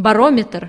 барометр.